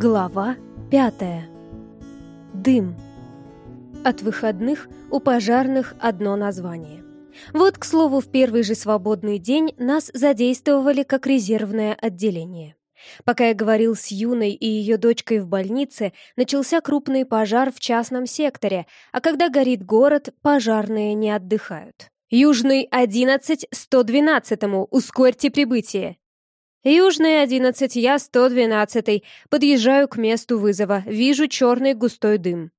Глава пятая. Дым. От выходных у пожарных одно название. Вот, к слову, в первый же свободный день нас задействовали как резервное отделение. Пока я говорил с Юной и ее дочкой в больнице, начался крупный пожар в частном секторе, а когда горит город, пожарные не отдыхают. «Южный 11 112-му, ускорьте прибытие!» Южный 11, я 112-й. Подъезжаю к месту вызова. Вижу черный густой дым.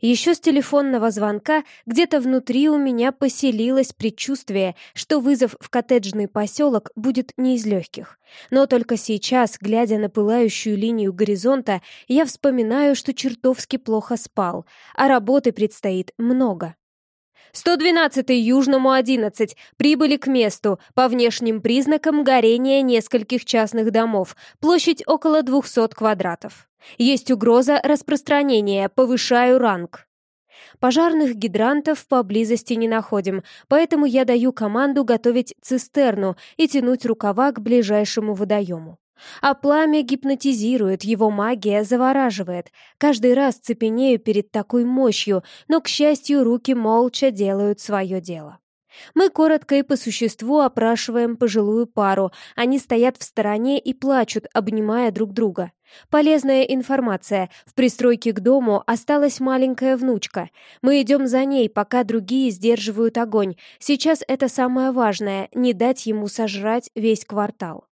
Еще с телефонного звонка где-то внутри у меня поселилось предчувствие, что вызов в коттеджный поселок будет не из легких. Но только сейчас, глядя на пылающую линию горизонта, я вспоминаю, что чертовски плохо спал, а работы предстоит много. 112-й Южному 11 прибыли к месту. По внешним признакам горения нескольких частных домов. Площадь около 200 квадратов. Есть угроза распространения. Повышаю ранг. Пожарных гидрантов поблизости не находим, поэтому я даю команду готовить цистерну и тянуть рукава к ближайшему водоему. А пламя гипнотизирует, его магия завораживает. Каждый раз цепенею перед такой мощью, но, к счастью, руки молча делают свое дело. Мы коротко и по существу опрашиваем пожилую пару. Они стоят в стороне и плачут, обнимая друг друга. Полезная информация. В пристройке к дому осталась маленькая внучка. Мы идем за ней, пока другие сдерживают огонь. Сейчас это самое важное — не дать ему сожрать весь квартал.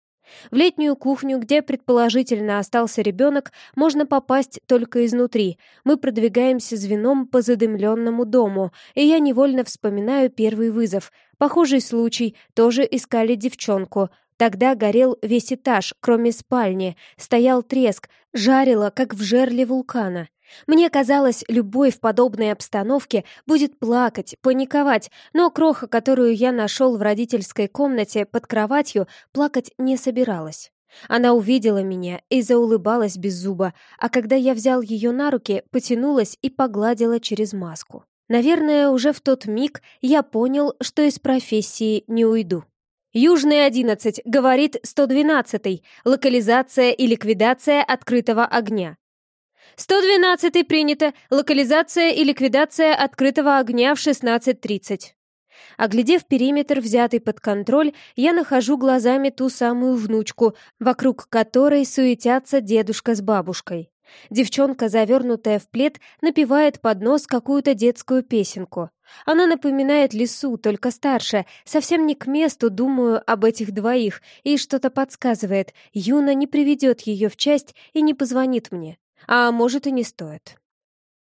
В летнюю кухню, где предположительно остался ребенок, можно попасть только изнутри. Мы продвигаемся звеном по задымленному дому, и я невольно вспоминаю первый вызов. Похожий случай, тоже искали девчонку. Тогда горел весь этаж, кроме спальни. Стоял треск, жарило, как в жерле вулкана. Мне казалось, любой в подобной обстановке будет плакать, паниковать, но кроха, которую я нашел в родительской комнате под кроватью, плакать не собиралась. Она увидела меня и заулыбалась без зуба, а когда я взял ее на руки, потянулась и погладила через маску. Наверное, уже в тот миг я понял, что из профессии не уйду. «Южный 11», — говорит 112-й, локализация и ликвидация открытого огня. 112 принято. Локализация и ликвидация открытого огня в 16.30. Оглядев периметр, взятый под контроль, я нахожу глазами ту самую внучку, вокруг которой суетятся дедушка с бабушкой. Девчонка, завернутая в плед, напевает под нос какую-то детскую песенку. Она напоминает лису, только старше, совсем не к месту думаю об этих двоих, и что-то подсказывает, Юна не приведет ее в часть и не позвонит мне. А может и не стоит.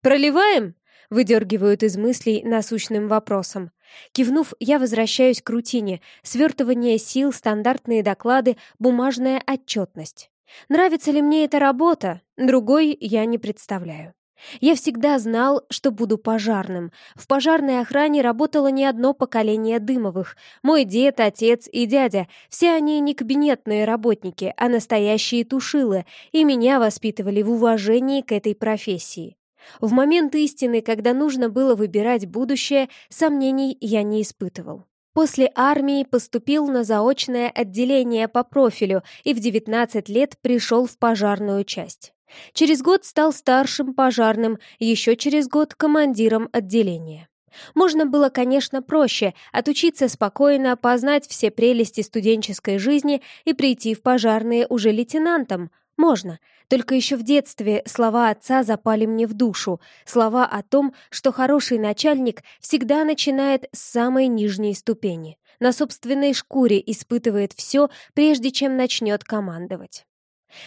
«Проливаем?» — выдергивают из мыслей насущным вопросом. Кивнув, я возвращаюсь к рутине. Свертывание сил, стандартные доклады, бумажная отчетность. Нравится ли мне эта работа? Другой я не представляю. Я всегда знал, что буду пожарным. В пожарной охране работало не одно поколение Дымовых. Мой дед, отец и дядя. Все они не кабинетные работники, а настоящие тушилы, и меня воспитывали в уважении к этой профессии. В момент истины, когда нужно было выбирать будущее, сомнений я не испытывал. После армии поступил на заочное отделение по профилю и в 19 лет пришел в пожарную часть. Через год стал старшим пожарным, еще через год командиром отделения. Можно было, конечно, проще отучиться спокойно, познать все прелести студенческой жизни и прийти в пожарные уже лейтенантом. Можно. Только еще в детстве слова отца запали мне в душу. Слова о том, что хороший начальник всегда начинает с самой нижней ступени. На собственной шкуре испытывает все, прежде чем начнет командовать.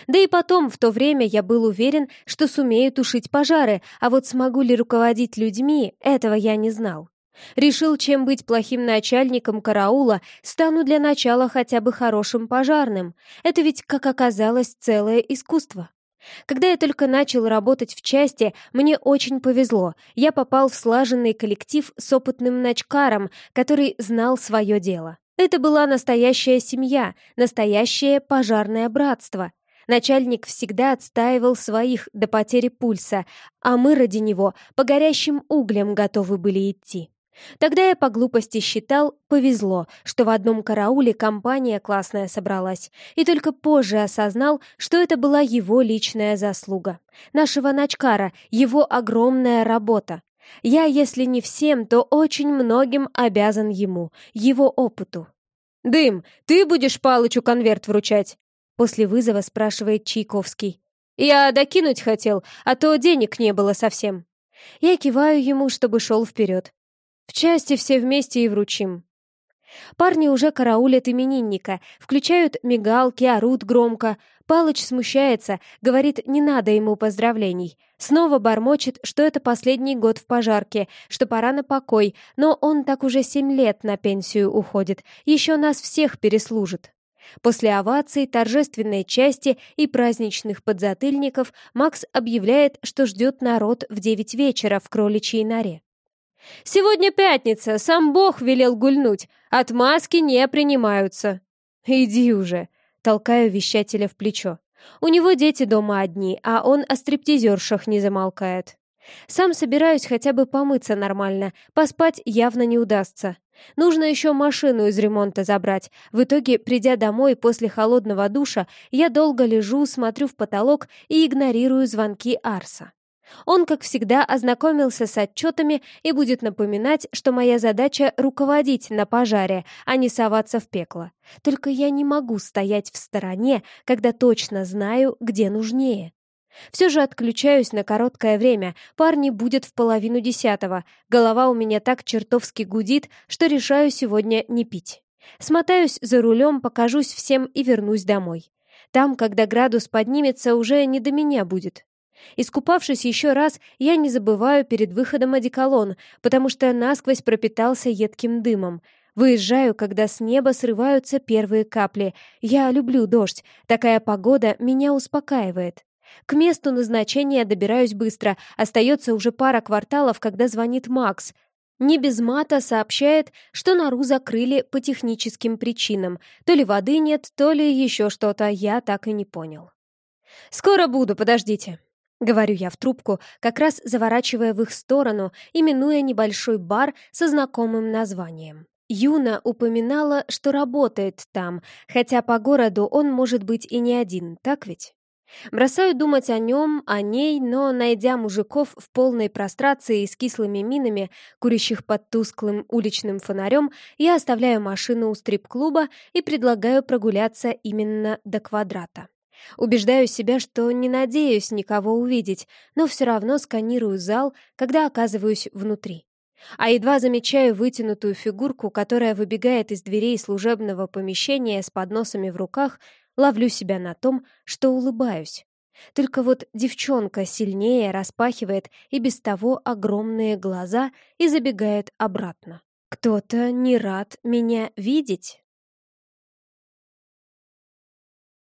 Да и потом, в то время я был уверен, что сумею тушить пожары, а вот смогу ли руководить людьми, этого я не знал. Решил, чем быть плохим начальником караула, стану для начала хотя бы хорошим пожарным. Это ведь, как оказалось, целое искусство. Когда я только начал работать в части, мне очень повезло. Я попал в слаженный коллектив с опытным начкаром, который знал свое дело. Это была настоящая семья, настоящее пожарное братство. Начальник всегда отстаивал своих до потери пульса, а мы ради него по горящим углям готовы были идти. Тогда я по глупости считал, повезло, что в одном карауле компания классная собралась, и только позже осознал, что это была его личная заслуга. Нашего Начкара, его огромная работа. Я, если не всем, то очень многим обязан ему, его опыту. «Дым, ты будешь Палычу конверт вручать?» После вызова спрашивает Чайковский. «Я докинуть хотел, а то денег не было совсем». Я киваю ему, чтобы шел вперед. В части все вместе и вручим. Парни уже караулят именинника, включают мигалки, орут громко. Палыч смущается, говорит, не надо ему поздравлений. Снова бормочет, что это последний год в пожарке, что пора на покой, но он так уже семь лет на пенсию уходит, еще нас всех переслужит. После оваций, торжественной части и праздничных подзатыльников Макс объявляет, что ждет народ в девять вечера в кроличьей норе. Сегодня пятница, сам Бог велел гульнуть. Отмазки не принимаются. Иди уже, толкаю вещателя в плечо. У него дети дома одни, а он о стриптизершах не замолкает. Сам собираюсь хотя бы помыться нормально, поспать явно не удастся. Нужно еще машину из ремонта забрать. В итоге, придя домой после холодного душа, я долго лежу, смотрю в потолок и игнорирую звонки Арса. Он, как всегда, ознакомился с отчетами и будет напоминать, что моя задача — руководить на пожаре, а не соваться в пекло. Только я не могу стоять в стороне, когда точно знаю, где нужнее. Все же отключаюсь на короткое время, парни будет в половину десятого, голова у меня так чертовски гудит, что решаю сегодня не пить. Смотаюсь за рулем, покажусь всем и вернусь домой. Там, когда градус поднимется, уже не до меня будет. Искупавшись еще раз, я не забываю перед выходом одеколон, потому что насквозь пропитался едким дымом. Выезжаю, когда с неба срываются первые капли. Я люблю дождь, такая погода меня успокаивает. К месту назначения добираюсь быстро, остается уже пара кварталов, когда звонит Макс. Не без мата сообщает, что нору закрыли по техническим причинам. То ли воды нет, то ли еще что-то, я так и не понял. «Скоро буду, подождите», Говорю я в трубку, как раз заворачивая в их сторону и минуя небольшой бар со знакомым названием. Юна упоминала, что работает там, хотя по городу он может быть и не один, так ведь? Бросаю думать о нем, о ней, но, найдя мужиков в полной прострации и с кислыми минами, курящих под тусклым уличным фонарем, я оставляю машину у стрип-клуба и предлагаю прогуляться именно до квадрата. Убеждаю себя, что не надеюсь никого увидеть, но все равно сканирую зал, когда оказываюсь внутри. А едва замечаю вытянутую фигурку, которая выбегает из дверей служебного помещения с подносами в руках, ловлю себя на том, что улыбаюсь. Только вот девчонка сильнее распахивает и без того огромные глаза и забегает обратно. Кто-то не рад меня видеть.